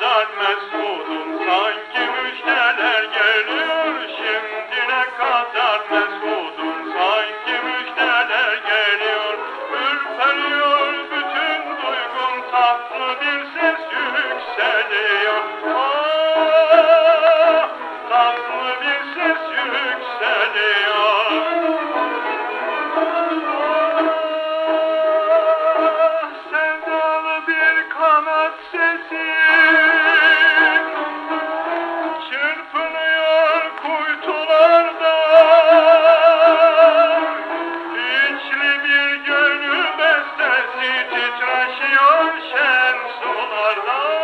kadar mesudum. Sanki müjdeler geliyor. Şimdi ne kadar mesudum. Sanki müjdeler geliyor. Ürperiyor bütün duygum. Tatlı bir ses yükseliyor. Hello.